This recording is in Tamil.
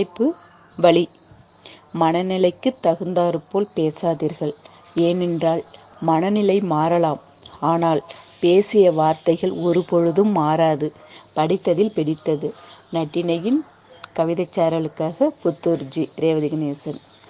தலைப்பு வழி. மனநிலைக்கு தகுந்தாற்போல் பேசாதீர்கள். ஏனென்றால் மனநிலை மாறலாம். ஆனால் பேசிய வார்த்தைகள் ஒருபொழுதும் மாறாது. படித்ததில் பிடித்தது. நட்டினையின் கவிதைச்சாரலுக்காக புத்தூர் ஜி ரேவதி கணேசன்.